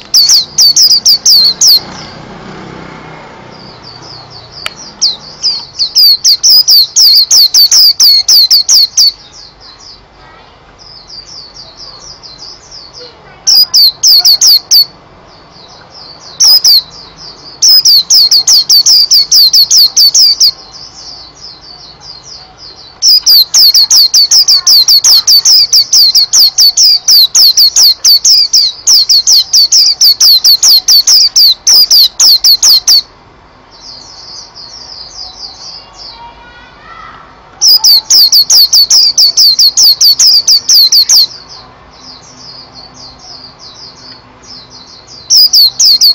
Thank you. you.